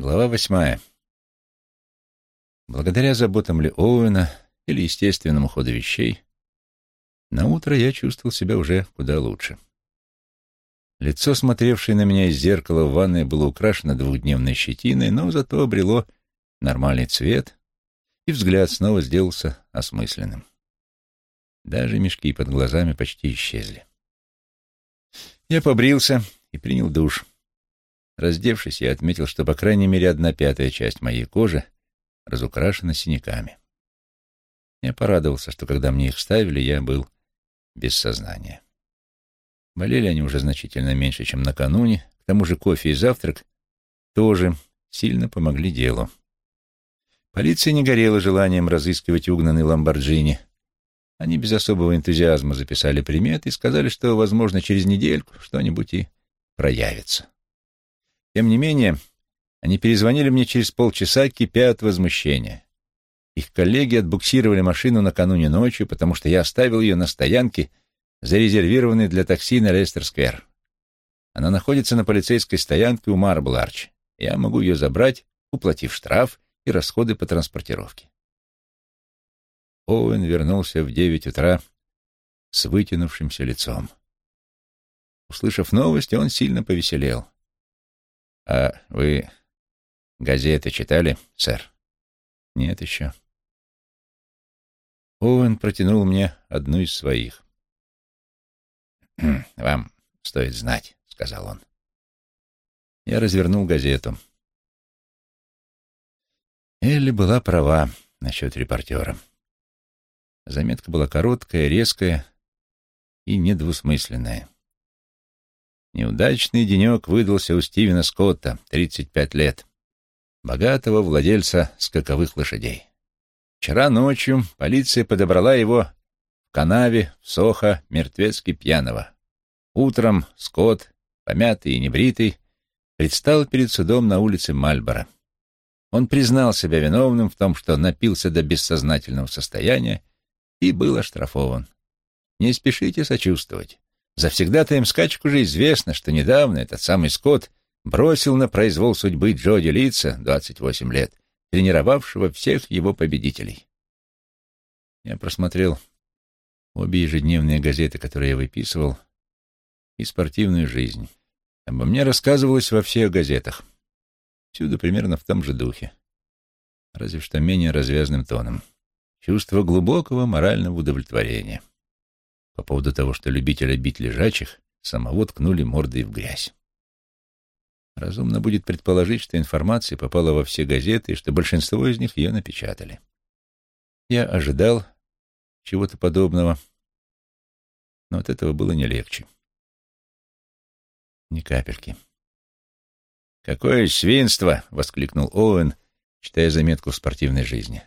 Глава восьмая. Благодаря заботам Ли Оуэна или естественному ходу вещей, на утро я чувствовал себя уже куда лучше. Лицо, смотревшее на меня из зеркала в ванной, было украшено двухдневной щетиной, но зато обрело нормальный цвет, и взгляд снова сделался осмысленным. Даже мешки под глазами почти исчезли. Я побрился и принял душ. Раздевшись, я отметил, что, по крайней мере, одна пятая часть моей кожи разукрашена синяками. Я порадовался, что, когда мне их ставили, я был без сознания. Болели они уже значительно меньше, чем накануне. К тому же кофе и завтрак тоже сильно помогли делу. Полиция не горела желанием разыскивать угнанный Ламборджини. Они без особого энтузиазма записали приметы и сказали, что, возможно, через недельку что-нибудь и проявится. Тем не менее, они перезвонили мне через полчаса, кипя от возмущения. Их коллеги отбуксировали машину накануне ночью, потому что я оставил ее на стоянке, зарезервированной для такси на Лестер-сквер. Она находится на полицейской стоянке у Марбл-Арч. Я могу ее забрать, уплатив штраф и расходы по транспортировке. Оуэн вернулся в девять утра с вытянувшимся лицом. Услышав новости, он сильно повеселел. «А вы газеты читали, сэр?» «Нет еще». Оуэн протянул мне одну из своих. «Хм, «Вам стоит знать», — сказал он. Я развернул газету. Элли была права насчет репортера. Заметка была короткая, резкая и недвусмысленная. Неудачный денек выдался у Стивена Скотта, 35 лет, богатого владельца скаковых лошадей. Вчера ночью полиция подобрала его в канаве в Сохо мертвецки пьяного. Утром Скотт, помятый и небритый, предстал перед судом на улице Мальборо. Он признал себя виновным в том, что напился до бессознательного состояния и был оштрафован. Не спешите сочувствовать. Завсегда-то им скачек уже известно, что недавно этот самый Скотт бросил на произвол судьбы Джоди Лица, 28 лет, тренировавшего всех его победителей. Я просмотрел обе ежедневные газеты, которые я выписывал, и спортивную жизнь. Обо мне рассказывалось во всех газетах. Всюду примерно в том же духе. Разве что менее развязным тоном. Чувство глубокого морального удовлетворения по поводу того, что любителя бить лежачих самого ткнули мордой в грязь. Разумно будет предположить, что информация попала во все газеты и что большинство из них ее напечатали. Я ожидал чего-то подобного, но от этого было не легче. Ни капельки. «Какое свинство!» — воскликнул Оуэн, читая заметку в спортивной жизни.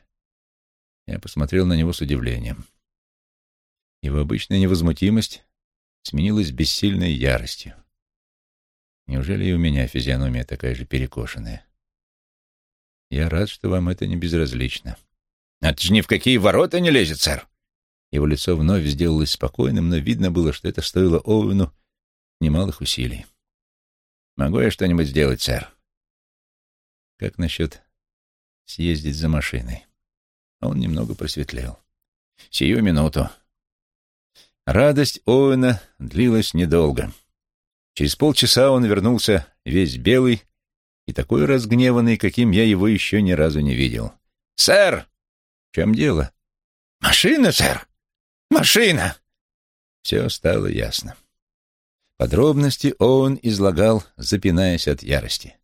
Я посмотрел на него с удивлением. Его обычная невозмутимость сменилась бессильной яростью. Неужели и у меня физиономия такая же перекошенная? Я рад, что вам это не безразлично. Это же ни в какие ворота не лезет, сэр. Его лицо вновь сделалось спокойным, но видно было, что это стоило Оуэну немалых усилий. Могу я что-нибудь сделать, сэр? Как насчет съездить за машиной? Он немного просветлел. Сию минуту. Радость Оуэна длилась недолго. Через полчаса он вернулся весь белый и такой разгневанный, каким я его еще ни разу не видел. «Сэр!» «В чем дело?» «Машина, сэр! Машина!» Все стало ясно. Подробности Оуэн излагал, запинаясь от ярости.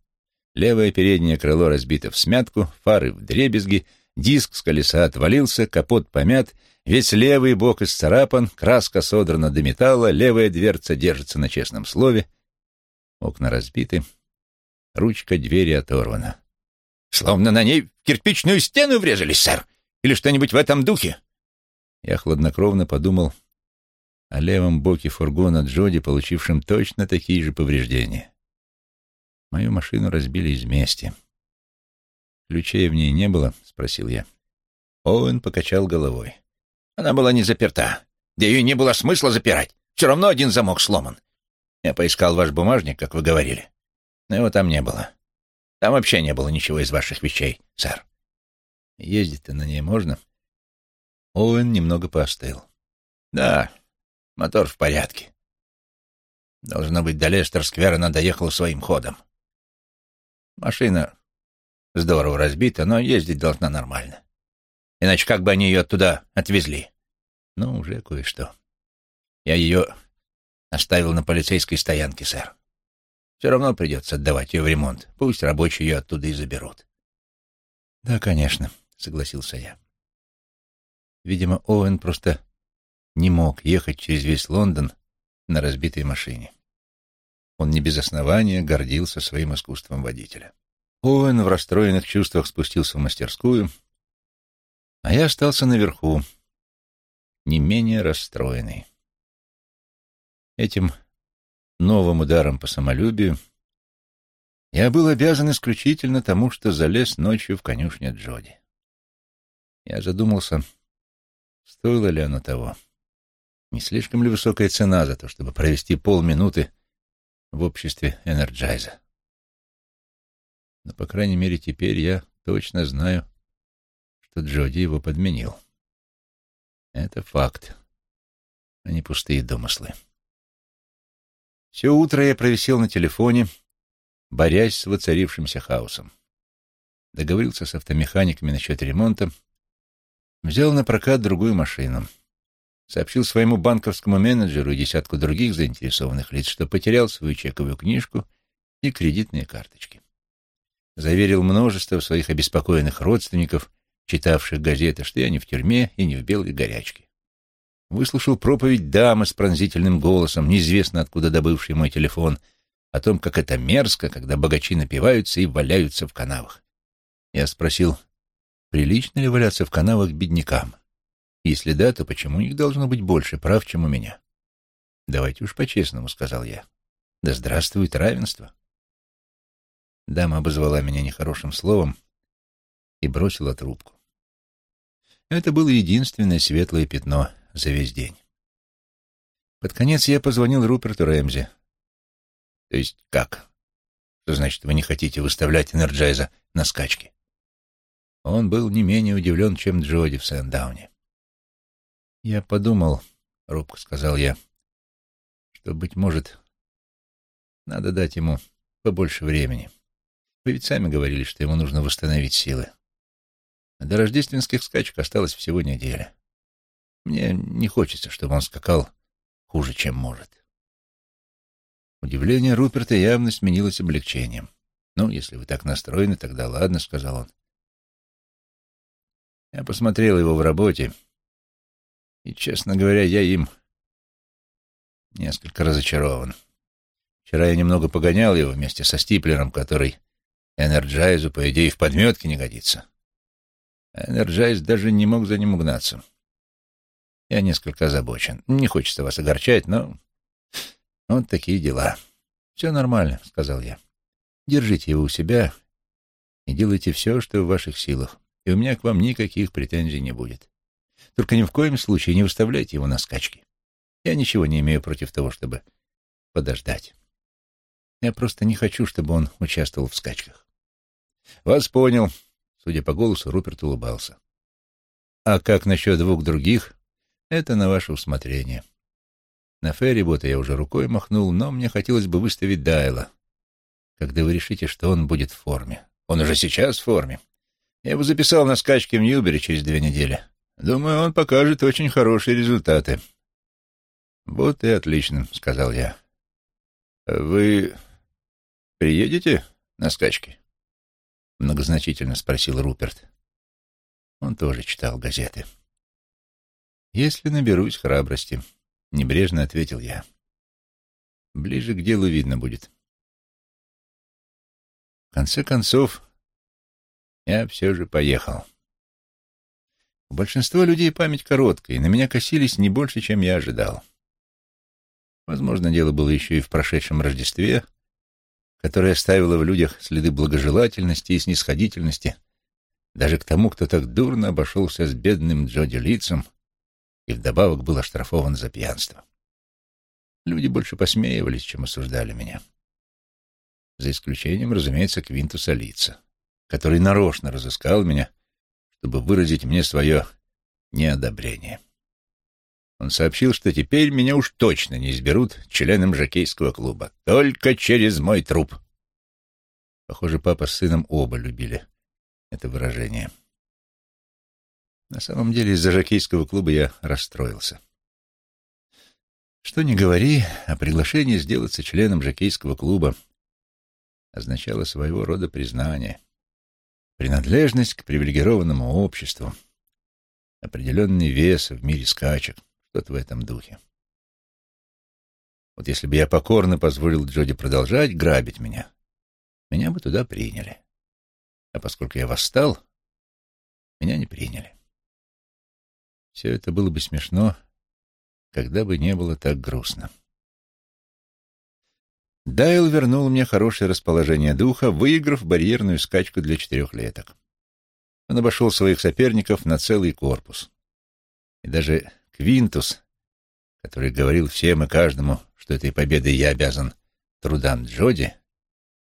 Левое переднее крыло разбито в смятку, фары в дребезги, диск с колеса отвалился, капот помят — Весь левый бок исцарапан, краска содрана до металла, левая дверца держится на честном слове. Окна разбиты, ручка двери оторвана. «Словно на ней в кирпичную стену врезались, сэр! Или что-нибудь в этом духе!» Я хладнокровно подумал о левом боке фургона Джоди, получившем точно такие же повреждения. Мою машину разбили из мести. «Ключей в ней не было?» — спросил я. Оуэн покачал головой. Она была не заперта. Да ее не было смысла запирать. Все равно один замок сломан. Я поискал ваш бумажник, как вы говорили. Но его там не было. Там вообще не было ничего из ваших вещей, сэр. Ездить-то на ней можно? Оуэн немного поостыл. Да, мотор в порядке. Должно быть, до Лестер-сквера она доехала своим ходом. Машина здорово разбита, но ездить должна нормально. Иначе как бы они ее туда отвезли? Ну, уже кое-что. Я ее оставил на полицейской стоянке, сэр. Все равно придется отдавать ее в ремонт. Пусть рабочие ее оттуда и заберут. Да, конечно, согласился я. Видимо, Оуэн просто не мог ехать через весь Лондон на разбитой машине. Он не без основания гордился своим искусством водителя. Оуэн в расстроенных чувствах спустился в мастерскую, а я остался наверху, не менее расстроенный. Этим новым ударом по самолюбию я был обязан исключительно тому, что залез ночью в конюшню Джоди. Я задумался, стоило ли оно того. Не слишком ли высокая цена за то, чтобы провести полминуты в обществе Энерджайза? Но, по крайней мере, теперь я точно знаю, что Джоди его подменил. Это факт, а не пустые домыслы. Все утро я провисел на телефоне, борясь с воцарившимся хаосом. Договорился с автомеханиками насчет ремонта, взял на прокат другую машину. Сообщил своему банковскому менеджеру и десятку других заинтересованных лиц, что потерял свою чековую книжку и кредитные карточки. Заверил множество своих обеспокоенных родственников, читавших газеты, что я не в тюрьме и не в белой горячке выслушал проповедь дамы с пронзительным голосом, неизвестно откуда добывший мой телефон, о том, как это мерзко, когда богачи напиваются и валяются в канавах. Я спросил, прилично ли валяться в канавах беднякам? Если да, то почему у них должно быть больше прав, чем у меня? Давайте уж по-честному, — сказал я. Да здравствует равенство. Дама обозвала меня нехорошим словом и бросила трубку. Это было единственное светлое пятно за весь день. Под конец я позвонил Руперту Рэмзи. То есть как? Что значит, вы не хотите выставлять Энерджайза на скачки? Он был не менее удивлен, чем Джоди в Сэндауне. Я подумал, — робко сказал я, — что, быть может, надо дать ему побольше времени. Вы ведь сами говорили, что ему нужно восстановить силы. А до рождественских скачек осталось всего неделя. Мне не хочется, чтобы он скакал хуже, чем может. Удивление Руперта явно сменилось облегчением. «Ну, если вы так настроены, тогда ладно», — сказал он. Я посмотрел его в работе, и, честно говоря, я им несколько разочарован. Вчера я немного погонял его вместе со Стиплером, который Энерджайзу, по идее, в подметки не годится. Энерджайз даже не мог за ним угнаться. Я несколько озабочен. Не хочется вас огорчать, но вот такие дела. Все нормально, сказал я. Держите его у себя и делайте все, что в ваших силах, и у меня к вам никаких претензий не будет. Только ни в коем случае не выставляйте его на скачки. Я ничего не имею против того, чтобы подождать. Я просто не хочу, чтобы он участвовал в скачках. Вас понял. Судя по голосу, Руперт улыбался. А как насчет двух других? Это на ваше усмотрение. На феррибота я уже рукой махнул, но мне хотелось бы выставить Дайла, когда вы решите, что он будет в форме. Он уже сейчас в форме. Я его записал на скачки в Ньюбере через две недели. Думаю, он покажет очень хорошие результаты. Вот и отлично, — сказал я. Вы приедете на скачки? Многозначительно спросил Руперт. Он тоже читал газеты. — «Если наберусь храбрости», — небрежно ответил я. «Ближе к делу видно будет». В конце концов, я все же поехал. У большинства людей память короткая, и на меня косились не больше, чем я ожидал. Возможно, дело было еще и в прошедшем Рождестве, которое оставило в людях следы благожелательности и снисходительности даже к тому, кто так дурно обошелся с бедным Джоди Лицем, и вдобавок был оштрафован за пьянство. Люди больше посмеивались, чем осуждали меня. За исключением, разумеется, Квинтуса Лица, который нарочно разыскал меня, чтобы выразить мне свое неодобрение. Он сообщил, что теперь меня уж точно не изберут членом жокейского клуба. Только через мой труп. Похоже, папа с сыном оба любили это выражение. На самом деле из-за жокейского клуба я расстроился. Что ни говори, а приглашение сделаться членом жокейского клуба означало своего рода признание, принадлежность к привилегированному обществу, определенный вес в мире скачек. Что-то в этом духе. Вот если бы я покорно позволил Джоди продолжать грабить меня, меня бы туда приняли. А поскольку я восстал, меня не приняли. Все это было бы смешно, когда бы не было так грустно. Daйл вернул мне хорошее расположение духа, выиграв барьерную скачку для четырехлеток. Он обошел своих соперников на целый корпус. И даже Квинтус, который говорил всем и каждому, что этой победой я обязан трудам Джоди,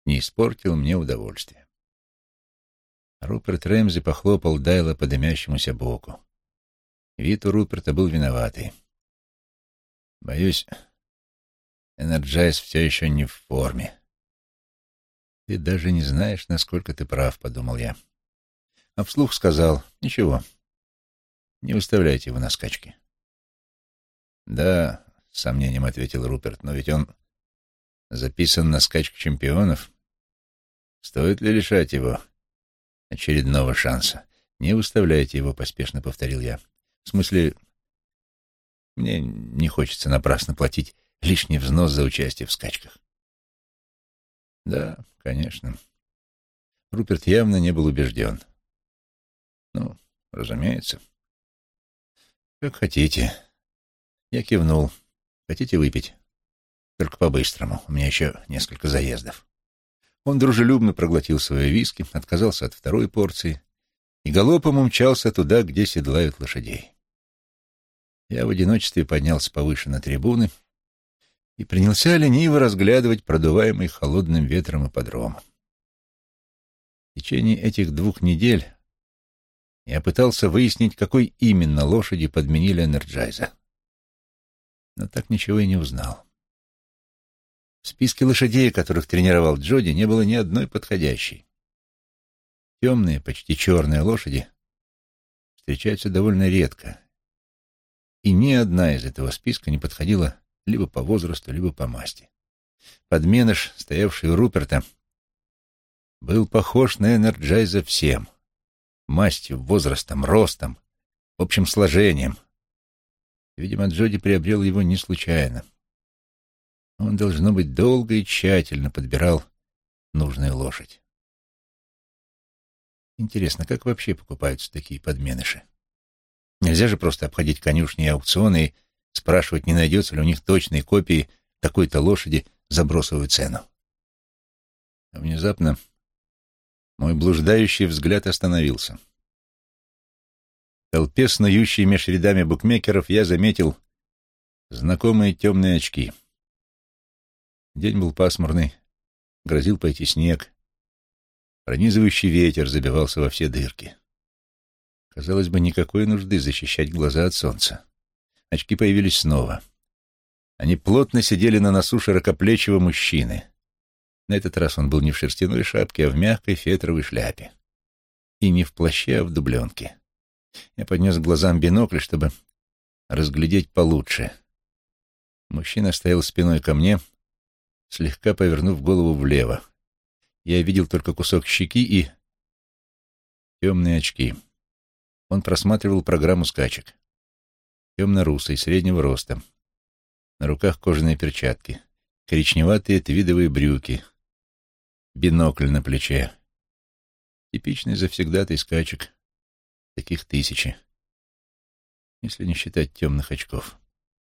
не испортил мне удовольствия. Руперт Рэмзи похлопал Дайла по дымящемуся боку. Вид у Руперта был виноватый. Боюсь, Энерджайз все еще не в форме. Ты даже не знаешь, насколько ты прав, — подумал я. А вслух сказал, ничего, не выставляйте его на скачки. «Да», — с сомнением ответил Руперт, — «но ведь он записан на скачку чемпионов. Стоит ли лишать его очередного шанса? Не выставляйте его», — поспешно повторил я. «В смысле, мне не хочется напрасно платить лишний взнос за участие в скачках». «Да, конечно». Руперт явно не был убежден. «Ну, разумеется». «Как хотите». Я кивнул. «Хотите выпить?» «Только по-быстрому. У меня еще несколько заездов». Он дружелюбно проглотил свои виски, отказался от второй порции и галопом умчался туда, где седлают лошадей. Я в одиночестве поднялся повыше на трибуны и принялся лениво разглядывать продуваемый холодным ветром ипподром. В течение этих двух недель я пытался выяснить, какой именно лошади подменили Энерджайза но так ничего и не узнал. В списке лошадей, которых тренировал Джоди, не было ни одной подходящей. Темные, почти черные лошади встречаются довольно редко, и ни одна из этого списка не подходила либо по возрасту, либо по масти. Подменыш, стоявший у Руперта, был похож на Энерджайза всем — мастью, возрастом, ростом, общим сложением — Видимо, Джоди приобрел его не случайно. Он, должно быть, долго и тщательно подбирал нужную лошадь. Интересно, как вообще покупаются такие подменыши? Нельзя же просто обходить конюшни и аукционы и спрашивать, не найдется ли у них точной копии такой-то лошади за бросовую цену. А внезапно мой блуждающий взгляд остановился. — толпе, снующей меж рядами букмекеров, я заметил знакомые темные очки. День был пасмурный, грозил пойти снег. Пронизывающий ветер забивался во все дырки. Казалось бы, никакой нужды защищать глаза от солнца. Очки появились снова. Они плотно сидели на носу широкоплечего мужчины. На этот раз он был не в шерстяной шапке, а в мягкой фетровой шляпе. И не в плаще, а в дубленке. Я поднес к глазам бинокль, чтобы разглядеть получше. Мужчина стоял спиной ко мне, слегка повернув голову влево. Я видел только кусок щеки и темные очки. Он просматривал программу скачек. Темно-русый, среднего роста. На руках кожаные перчатки, коричневатые твидовые брюки, бинокль на плече. Типичный завсегдатый скачек. Таких тысячи, если не считать темных очков.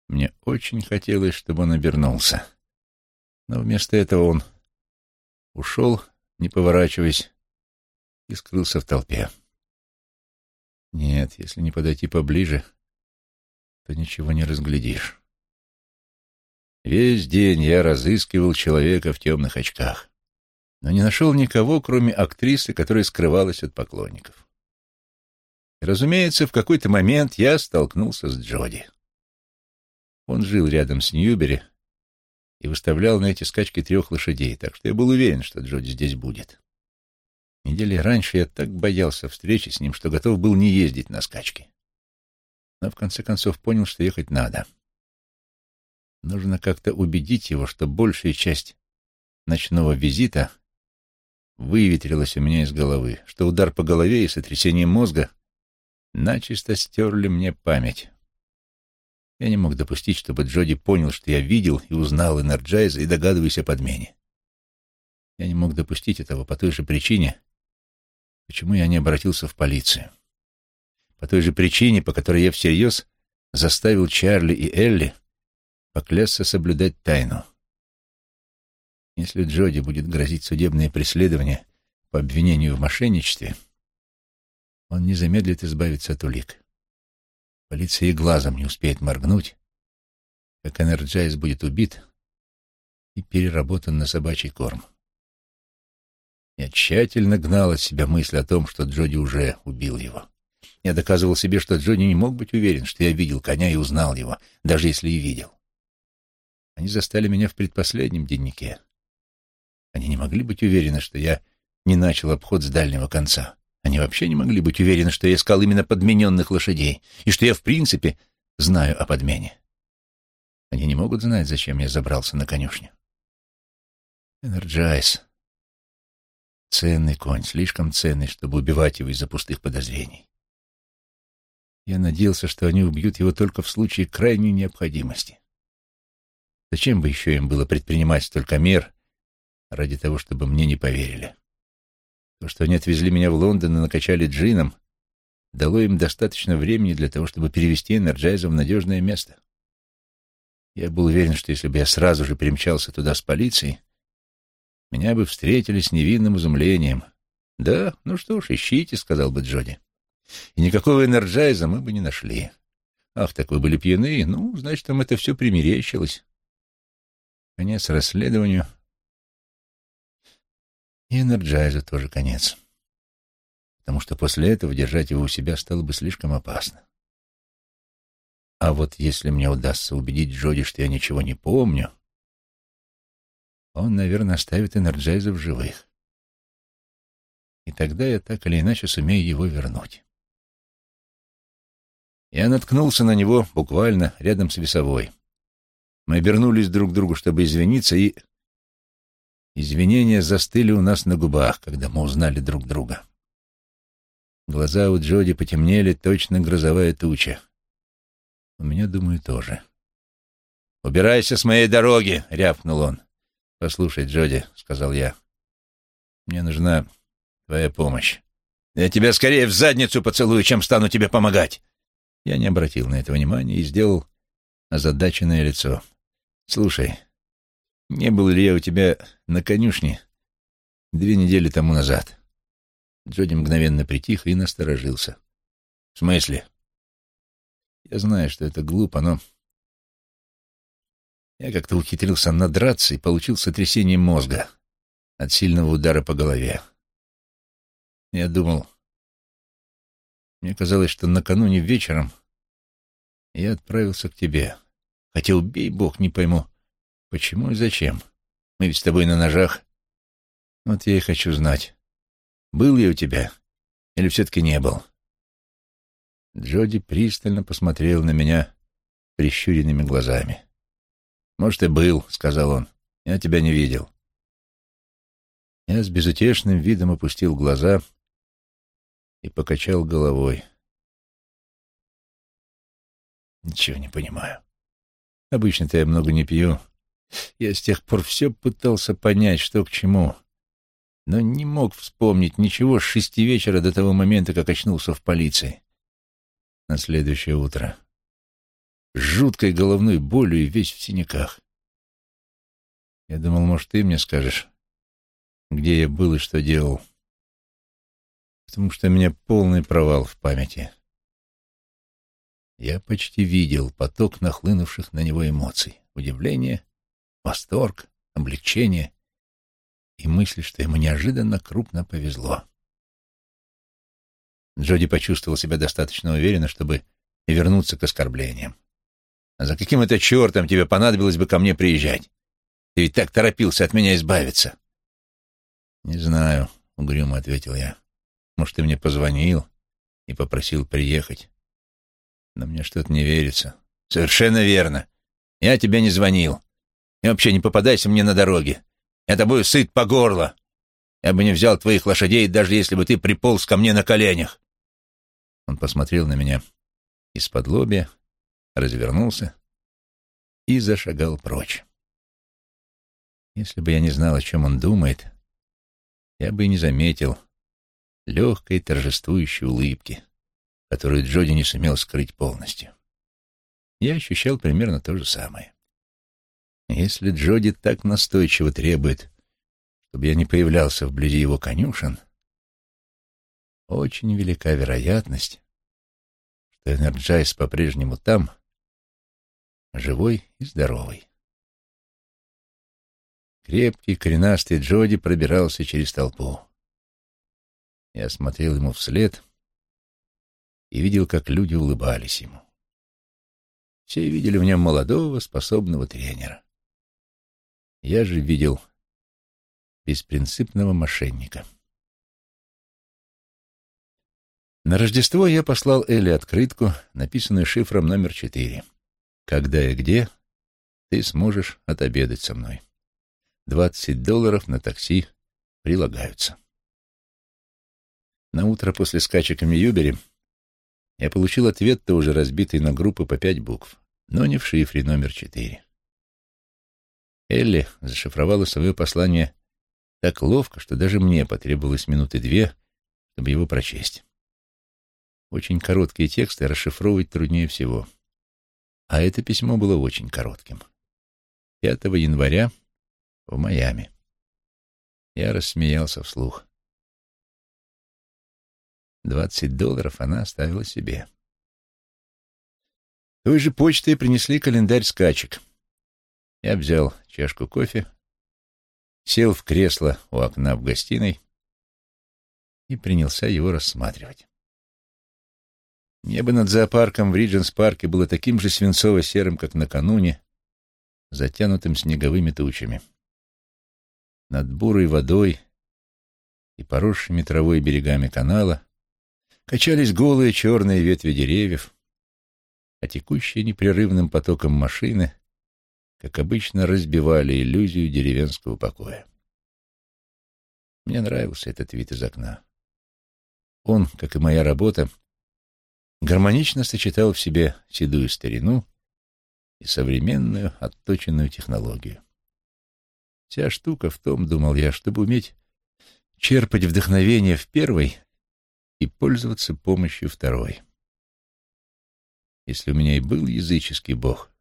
Мне очень хотелось, чтобы он обернулся. Но вместо этого он ушел, не поворачиваясь, и скрылся в толпе. Нет, если не подойти поближе, то ничего не разглядишь. Весь день я разыскивал человека в темных очках. но не нашел никого, кроме актрисы, которая скрывалась от поклонников. Разумеется, в какой-то момент я столкнулся с Джоди. Он жил рядом с Ньюбери и выставлял на эти скачки трех лошадей, так что я был уверен, что Джоди здесь будет. Недели раньше я так боялся встречи с ним, что готов был не ездить на скачки. Но в конце концов понял, что ехать надо. Нужно как-то убедить его, что большая часть ночного визита выветрилась у меня из головы, что удар по голове и сотрясение мозга начисто стерли мне память. Я не мог допустить, чтобы Джоди понял, что я видел и узнал Энерджайза и догадываюсь о подмене. Я не мог допустить этого по той же причине, почему я не обратился в полицию. По той же причине, по которой я всерьез заставил Чарли и Элли поклясться соблюдать тайну. Если Джоди будет грозить судебное преследование по обвинению в мошенничестве, он не замедлит избавиться от улик. Полиция и глазом не успеет моргнуть, как Энерджайз будет убит и переработан на собачий корм. Я тщательно гнал от себя мысль о том, что Джоди уже убил его. Я доказывал себе, что Джоди не мог быть уверен, что я видел коня и узнал его, даже если и видел. Они застали меня в предпоследнем деннике. Они не могли быть уверены, что я не начал обход с дальнего конца. Они вообще не могли быть уверены, что я искал именно подмененных лошадей, и что я, в принципе, знаю о подмене. Они не могут знать, зачем я забрался на конюшню. Энерджайз. Ценный конь, слишком ценный, чтобы убивать его из-за пустых подозрений. Я надеялся, что они убьют его только в случае крайней необходимости. Зачем бы еще им было предпринимать столько мер ради того, чтобы мне не поверили? То, что они отвезли меня в Лондон и накачали джином, дало им достаточно времени для того, чтобы перевести Энерджайза в надежное место. Я был уверен, что если бы я сразу же примчался туда с полицией, меня бы встретили с невинным изумлением. «Да, ну что ж, ищите», — сказал бы Джоди. «И никакого Энерджайза мы бы не нашли. Ах, так вы были пьяны? Ну, значит, вам это все примерещилось». Конец расследованию — и Энерджайзу тоже конец. Потому что после этого держать его у себя стало бы слишком опасно. А вот если мне удастся убедить Джоди, что я ничего не помню, он, наверное, оставит Энерджайза в живых. И тогда я так или иначе сумею его вернуть. Я наткнулся на него буквально рядом с весовой. Мы обернулись друг к другу, чтобы извиниться, и Извинения застыли у нас на губах, когда мы узнали друг друга. Глаза у Джоди потемнели, точно грозовая туча. У меня, думаю, тоже. «Убирайся с моей дороги!» — рявкнул он. «Послушай, Джоди», — сказал я, — «мне нужна твоя помощь. Я тебя скорее в задницу поцелую, чем стану тебе помогать!» Я не обратил на это внимания и сделал озадаченное лицо. «Слушай, не был ли я у тебя на конюшне две недели тому назад?» Джоди мгновенно притих и насторожился. «В смысле?» «Я знаю, что это глупо, но...» Я как-то ухитрился надраться и получил сотрясение мозга от сильного удара по голове. Я думал... Мне казалось, что накануне вечером я отправился к тебе. Хотя, убей бог, не пойму, Почему и зачем? Мы ведь с тобой на ножах. Вот я и хочу знать, был я у тебя или все-таки не был. Джоди пристально посмотрел на меня прищуренными глазами. «Может, и был», — сказал он. «Я тебя не видел». Я с безутешным видом опустил глаза и покачал головой. Ничего не понимаю. Обычно-то я много не пью, я с тех пор все пытался понять, что к чему, но не мог вспомнить ничего с шести вечера до того момента, как очнулся в полиции. На следующее утро. С жуткой головной болью и весь в синяках. Я думал, может, ты мне скажешь, где я был и что делал. Потому что у меня полный провал в памяти. Я почти видел поток нахлынувших на него эмоций. Удивление, восторг, облегчение и мысль, что ему неожиданно крупно повезло. Джоди почувствовал себя достаточно уверенно, чтобы вернуться к оскорблениям. «А за каким это чертом тебе понадобилось бы ко мне приезжать? Ты ведь так торопился от меня избавиться». «Не знаю», — угрюмо ответил я. «Может, ты мне позвонил и попросил приехать?» «Но мне что-то не верится». «Совершенно верно. Я тебе не звонил. И вообще не попадайся мне на дороге. Я тобой сыт по горло. Я бы не взял твоих лошадей, даже если бы ты приполз ко мне на коленях. Он посмотрел на меня из-под лобья, развернулся и зашагал прочь. Если бы я не знал, о чем он думает, я бы и не заметил легкой торжествующей улыбки, которую Джоди не сумел скрыть полностью. Я ощущал примерно то же самое. Если Джоди так настойчиво требует, чтобы я не появлялся вблизи его конюшен, очень велика вероятность, что Энерджайз по-прежнему там, живой и здоровый. Крепкий, коренастый Джоди пробирался через толпу. Я смотрел ему вслед и видел, как люди улыбались ему. Все видели в нем молодого, способного тренера. Я же видел беспринципного мошенника. На Рождество я послал Элли открытку, написанную шифром номер четыре. «Когда и где ты сможешь отобедать со мной. Двадцать долларов на такси прилагаются». На утро после скачек в Мьюбере я получил ответ, тоже разбитый на группы по пять букв, но не в шифре номер четыре. Элли зашифровала свое послание так ловко, что даже мне потребовалось минуты две, чтобы его прочесть. Очень короткие тексты расшифровывать труднее всего. А это письмо было очень коротким. 5 января в Майами. Я рассмеялся вслух. Двадцать долларов она оставила себе. Той же почтой принесли календарь скачек. Я взял чашку кофе, сел в кресло у окна в гостиной и принялся его рассматривать. Небо над зоопарком в Ридженс-парке было таким же свинцово-серым, как накануне, затянутым снеговыми тучами. Над бурой водой и поросшими травой берегами канала качались голые черные ветви деревьев, а текущие непрерывным потоком машины, как обычно, разбивали иллюзию деревенского покоя. Мне нравился этот вид из окна. Он, как и моя работа, гармонично сочетал в себе седую старину и современную отточенную технологию. Вся штука в том, думал я, чтобы уметь черпать вдохновение в первой и пользоваться помощью второй. Если у меня и был языческий бог,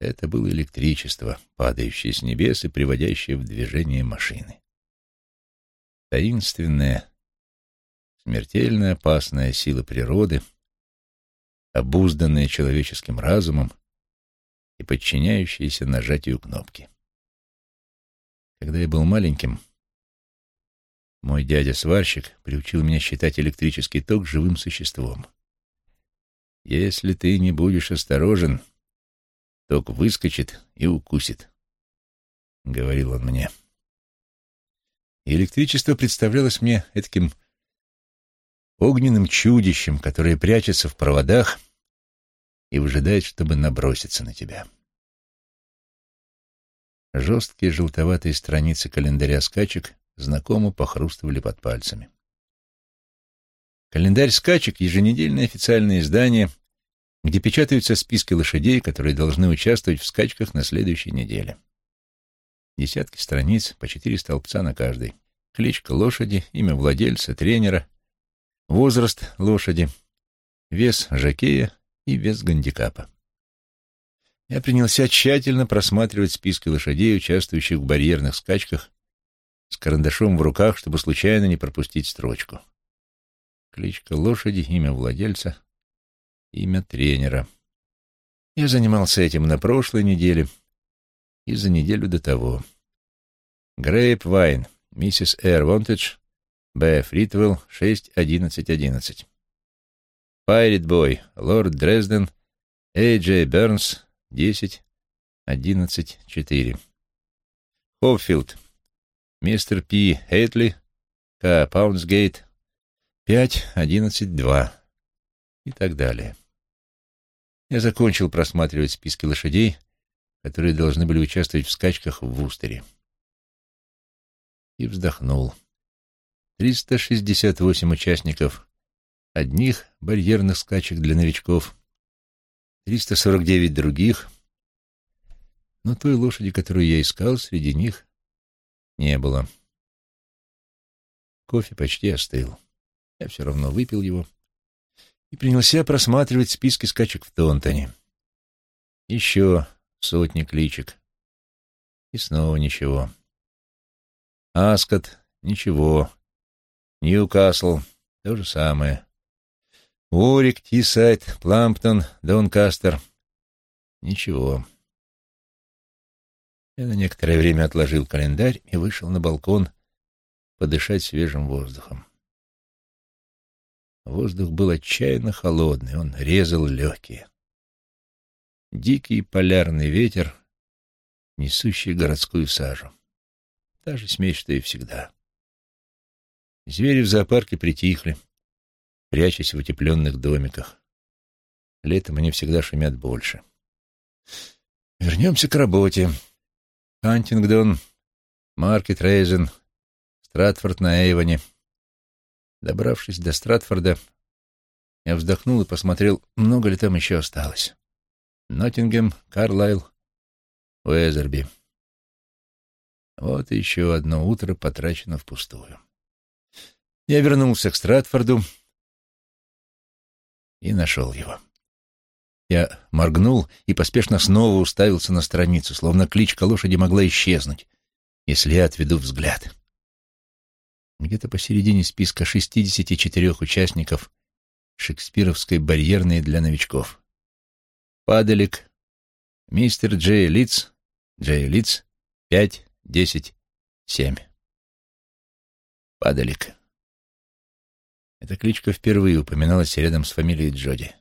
это было электричество, падающее с небес и приводящее в движение машины. Таинственная, смертельно опасная сила природы, обузданная человеческим разумом и подчиняющаяся нажатию кнопки. Когда я был маленьким, мой дядя-сварщик приучил меня считать электрический ток живым существом. Если ты не будешь осторожен, ток выскочит и укусит, — говорил он мне. И электричество представлялось мне таким огненным чудищем, которое прячется в проводах и выжидает, чтобы наброситься на тебя. Жесткие желтоватые страницы календаря скачек знакомо похрустывали под пальцами. Календарь скачек — еженедельное официальное издание, где печатаются списки лошадей, которые должны участвовать в скачках на следующей неделе. Десятки страниц, по четыре столбца на каждой. Кличка лошади, имя владельца, тренера, возраст лошади, вес жакея и вес гандикапа. Я принялся тщательно просматривать списки лошадей, участвующих в барьерных скачках, с карандашом в руках, чтобы случайно не пропустить строчку. Кличка лошади, имя владельца, имя тренера. Я занимался этим на прошлой неделе и за неделю до того. Грейп Вайн, миссис Эр Вонтедж, Б. Фритвелл, 6.11.11. Пайрит Бой, лорд Дрезден, Эй Джей Бернс, 10.11.4. Хоффилд, мистер П. Хейтли, К. Паунсгейт, 5.11.2 и так далее. Я закончил просматривать списки лошадей, которые должны были участвовать в скачках в Вустере. И вздохнул. 368 участников одних барьерных скачек для новичков, 349 других, но той лошади, которую я искал, среди них не было. Кофе почти остыл. Я все равно выпил его и принялся просматривать списки скачек в Тонтоне. Еще сотни кличек. И снова ничего. Аскот — ничего. Ньюкасл — то же самое. Урик, Тисайд, Пламптон, Донкастер — ничего. Я на некоторое время отложил календарь и вышел на балкон подышать свежим воздухом. Воздух был отчаянно холодный, он резал легкие. Дикий полярный ветер, несущий городскую сажу. Та же смесь, что и всегда. Звери в зоопарке притихли, прячась в утепленных домиках. Летом они всегда шумят больше. Вернемся к работе. Хантингдон, Маркет Рейзен, Стратфорд на Эйвоне — Добравшись до Стратфорда, я вздохнул и посмотрел, много ли там еще осталось. Ноттингем, Карлайл, Уэзерби. Вот еще одно утро потрачено впустую. Я вернулся к Стратфорду и нашел его. Я моргнул и поспешно снова уставился на страницу, словно кличка лошади могла исчезнуть, если я отведу взгляд. Где-то посередине списка 64 участников шекспировской барьерной для новичков. Падалик, мистер Джей Литц, Джей Литц, 5, 10, 7. Падалик. Эта кличка впервые упоминалась рядом с фамилией Джоди.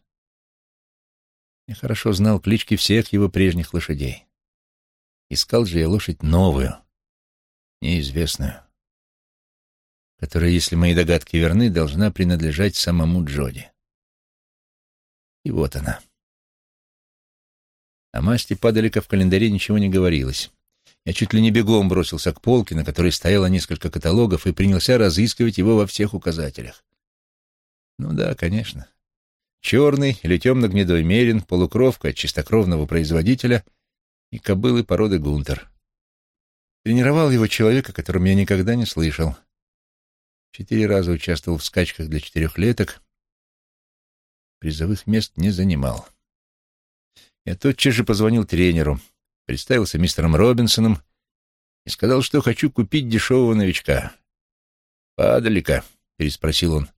Я хорошо знал клички всех его прежних лошадей. Искал же я лошадь новую, неизвестную которая, если мои догадки верны, должна принадлежать самому Джоди. И вот она. О масти падалика в календаре ничего не говорилось. Я чуть ли не бегом бросился к полке, на которой стояло несколько каталогов, и принялся разыскивать его во всех указателях. Ну да, конечно. Черный или темно-гнедой мерин, полукровка чистокровного производителя и кобылы породы гунтер. Тренировал его человек, о котором я никогда не слышал — Четыре раза участвовал в скачках для четырехлеток. Призовых мест не занимал. Я тотчас же позвонил тренеру, представился мистером Робинсоном и сказал, что хочу купить дешевого новичка. «Падали-ка?» — переспросил он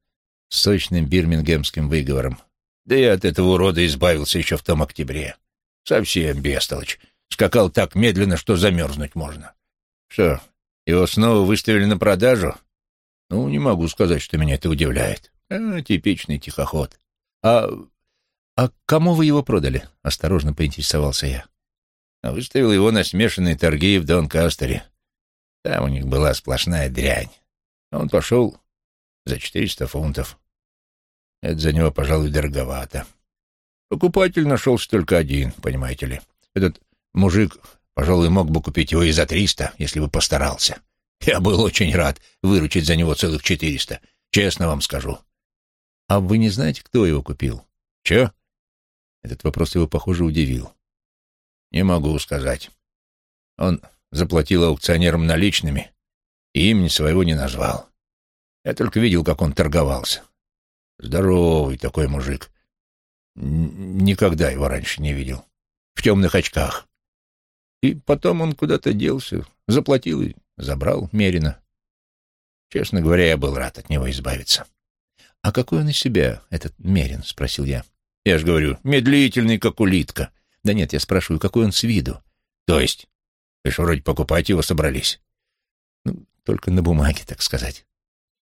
с сочным бирмингемским выговором. «Да я от этого урода избавился еще в том октябре. Совсем бестолочь. Скакал так медленно, что замерзнуть можно. Что, его снова выставили на продажу?» Ну, не могу сказать, что меня это удивляет. А, типичный тихоход. А, а кому вы его продали? Осторожно поинтересовался я. Выставил его на смешанные торги в Донкастере. Там у них была сплошная дрянь. Он пошел за четыреста фунтов. Это за него, пожалуй, дороговато. Покупатель нашелся только один, понимаете ли. Этот мужик, пожалуй, мог бы купить его и за триста, если бы постарался. Я был очень рад выручить за него целых четыреста, честно вам скажу. А вы не знаете, кто его купил? Че? Этот вопрос его, похоже, удивил. Не могу сказать. Он заплатил аукционерам наличными и имени своего не назвал. Я только видел, как он торговался. Здоровый такой мужик. Никогда его раньше не видел. В темных очках. И потом он куда-то делся, заплатил и Забрал Мерина. Честно говоря, я был рад от него избавиться. — А какой он из себя, этот Мерин? — спросил я. — Я же говорю, медлительный, как улитка. — Да нет, я спрашиваю, какой он с виду? — То есть? Вы же вроде покупать его собрались. Только на бумаге, так сказать.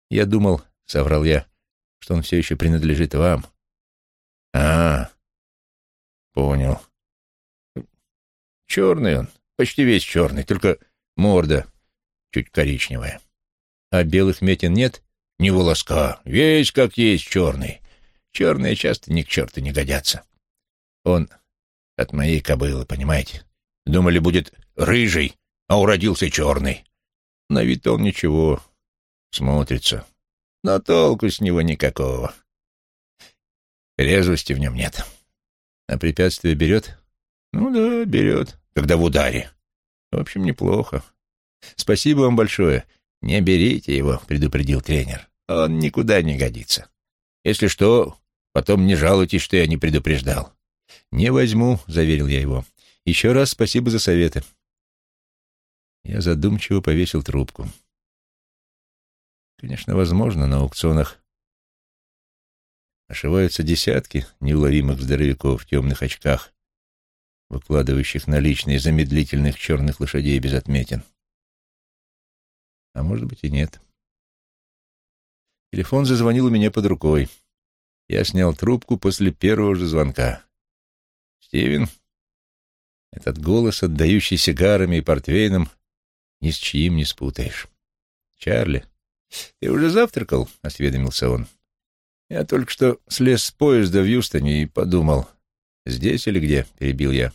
Я думал, — соврал я, — что он все еще принадлежит вам. А, понял. Черный он, почти весь черный, только морда чуть коричневая. А белых метин нет? Ни волоска, весь как есть черный. Черные часто ни к черту не годятся. Он от моей кобылы, понимаете? Думали, будет рыжий, а уродился черный. На вид он ничего, смотрится. Но толку с него никакого. Резвости в нем нет. А препятствие берет? Ну да, берет, когда в ударе. В общем, неплохо. Спасибо вам большое. Не берите его, предупредил тренер. Он никуда не годится. Если что, потом не жалуйтесь, что я не предупреждал. Не возьму, заверил я его. Еще раз спасибо за советы. Я задумчиво повесил трубку. Конечно, возможно, на аукционах ошиваются десятки неуловимых здоровяков в темных очках, выкладывающих наличные замедлительных черных лошадей без отметин. А может быть и нет. Телефон зазвонил у меня под рукой. Я снял трубку после первого же звонка. «Стивен?» Этот голос, отдающий сигарами и портвейном, ни с чьим не спутаешь. «Чарли, ты уже завтракал?» — осведомился он. «Я только что слез с поезда в Юстоне и подумал, здесь или где?» — перебил я.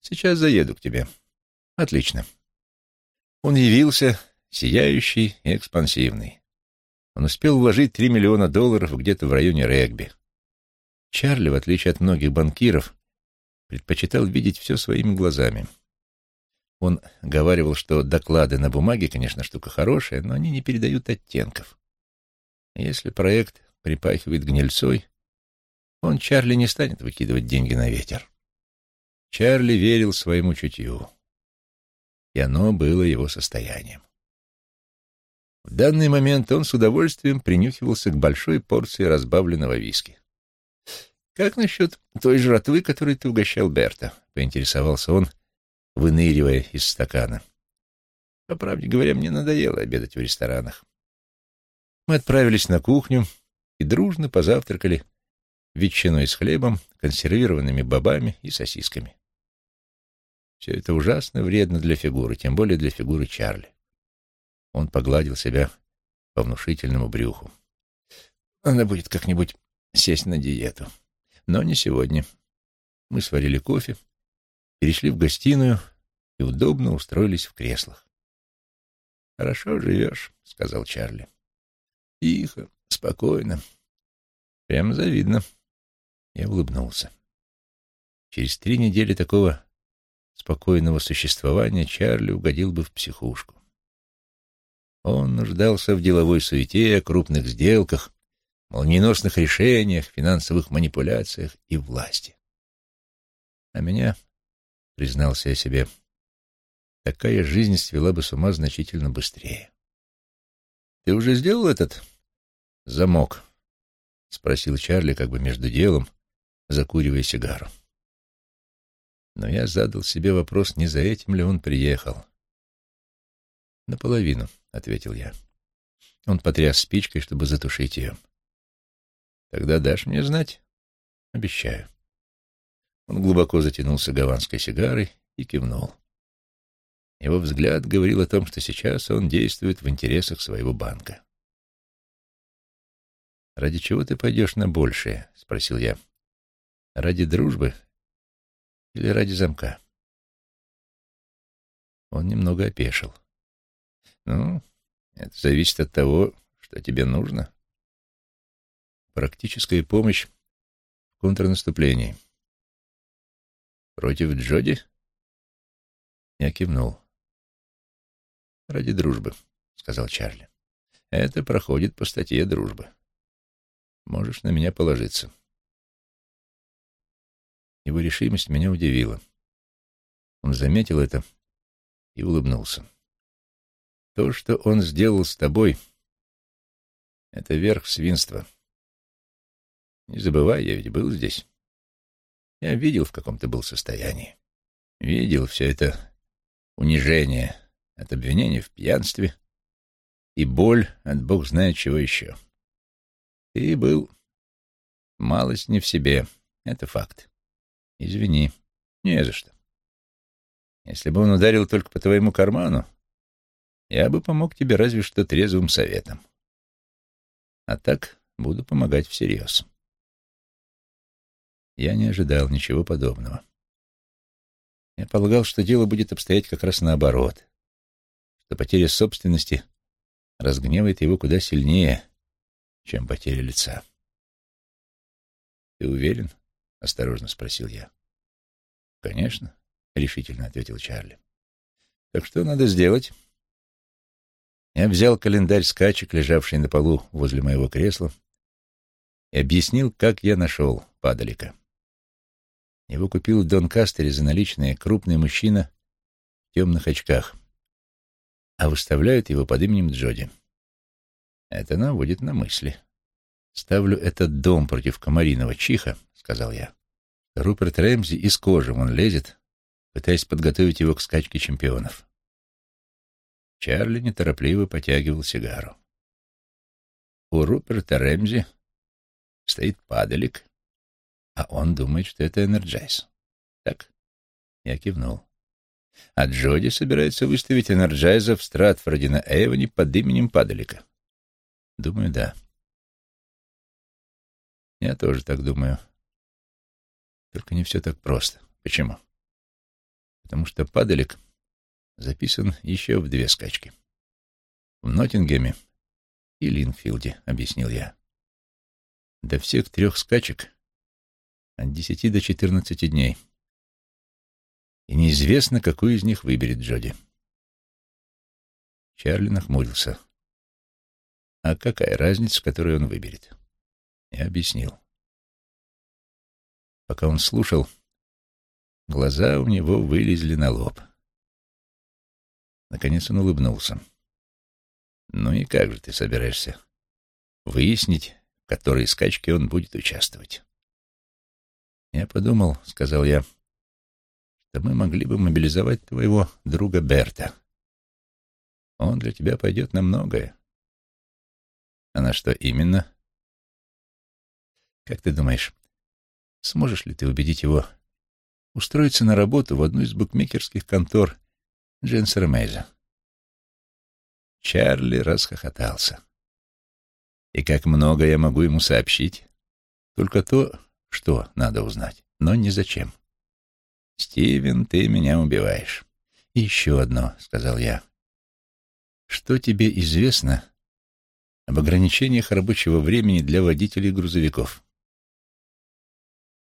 «Сейчас заеду к тебе». «Отлично». Он явился, сияющий и экспансивный. Он успел вложить три миллиона долларов где-то в районе регби. Чарли, в отличие от многих банкиров, предпочитал видеть все своими глазами. Он говаривал, что доклады на бумаге, конечно, штука хорошая, но они не передают оттенков. Если проект припахивает гнильцой, он, Чарли, не станет выкидывать деньги на ветер. Чарли верил своему чутью, и оно было его состоянием. В данный момент он с удовольствием принюхивался к большой порции разбавленного виски. «Как насчет той жратвы, которой ты угощал Берта?» — поинтересовался он, выныривая из стакана. По правде говоря, мне надоело обедать в ресторанах. Мы отправились на кухню и дружно позавтракали ветчиной с хлебом, консервированными бобами и сосисками. Все это ужасно вредно для фигуры, тем более для фигуры Чарли. Он погладил себя по внушительному брюху. Надо будет как-нибудь сесть на диету. Но не сегодня. Мы сварили кофе, перешли в гостиную и удобно устроились в креслах. «Хорошо живешь», — сказал Чарли. «Тихо, спокойно. Прямо завидно». Я улыбнулся. Через три недели такого спокойного существования Чарли угодил бы в психушку. Он нуждался в деловой суете, крупных сделках, молниеносных решениях, финансовых манипуляциях и власти. А меня признался я себе. Такая жизнь свела бы с ума значительно быстрее. «Ты уже сделал этот замок?» — спросил Чарли как бы между делом, закуривая сигару. Но я задал себе вопрос, не за этим ли он приехал. «Наполовину», — ответил я. Он потряс спичкой, чтобы затушить ее. «Тогда дашь мне знать?» «Обещаю». Он глубоко затянулся гаванской сигарой и кивнул. Его взгляд говорил о том, что сейчас он действует в интересах своего банка. «Ради чего ты пойдешь на большее?» — спросил я. «Ради дружбы или ради замка?» Он немного опешил. «Ну, это зависит от того, что тебе нужно. Практическая помощь в контрнаступлении». «Против Джоди?» Я кивнул. «Ради дружбы», — сказал Чарли. «Это проходит по статье дружбы. Можешь на меня положиться». Его решимость меня удивила. Он заметил это и улыбнулся. «То, что он сделал с тобой, — это верх свинства. Не забывай, я ведь был здесь». Я видел, в каком ты был состоянии. Видел все это унижение от обвинения в пьянстве и боль от бог знает чего еще. Ты был малость не в себе, это факт. Извини, не за что. Если бы он ударил только по твоему карману, я бы помог тебе разве что трезвым советом. А так буду помогать всерьез. Я не ожидал ничего подобного. Я полагал, что дело будет обстоять как раз наоборот, что потеря собственности разгневает его куда сильнее, чем потеря лица. «Ты уверен?» — осторожно спросил я. «Конечно», — решительно ответил Чарли. «Так что надо сделать?» Я взял календарь скачек, лежавший на полу возле моего кресла, и объяснил, как я нашел падалика. Его купил в Донкастере за наличные крупный мужчина в темных очках, а выставляют его под именем Джоди. Это наводит на мысли. «Ставлю этот дом против комариного чиха», — сказал я. Руперт Рэмзи из кожи он лезет, пытаясь подготовить его к скачке чемпионов. Чарли неторопливо потягивал сигару. У Руперта Рэмзи стоит падалик, а он думает, что это Энерджайз. Так? Я кивнул. А Джоди собирается выставить Энерджайза в Стратфорде на Эйвоне под именем Падалика. Думаю, да. Я тоже так думаю. Только не все так просто. Почему? Потому что Падалик записан еще в две скачки. В Ноттингеме и Линфилде, объяснил я. До всех трех скачек от десяти до четырнадцати дней. И неизвестно, какую из них выберет Джоди. Чарли нахмурился. А какая разница, которую он выберет? Я объяснил. Пока он слушал, глаза у него вылезли на лоб. Наконец он улыбнулся. «Ну и как же ты собираешься выяснить, в которой скачке он будет участвовать?» «Я подумал, — сказал я, — что мы могли бы мобилизовать твоего друга Берта. Он для тебя пойдет на многое. А на что именно? Как ты думаешь, сможешь ли ты убедить его устроиться на работу в одну из букмекерских контор Дженсера Мейза? Чарли расхохотался. И как много я могу ему сообщить? Только то, что надо узнать, но не зачем. «Стивен, ты меня убиваешь». «И еще одно», — сказал я. «Что тебе известно об ограничениях рабочего времени для водителей грузовиков?»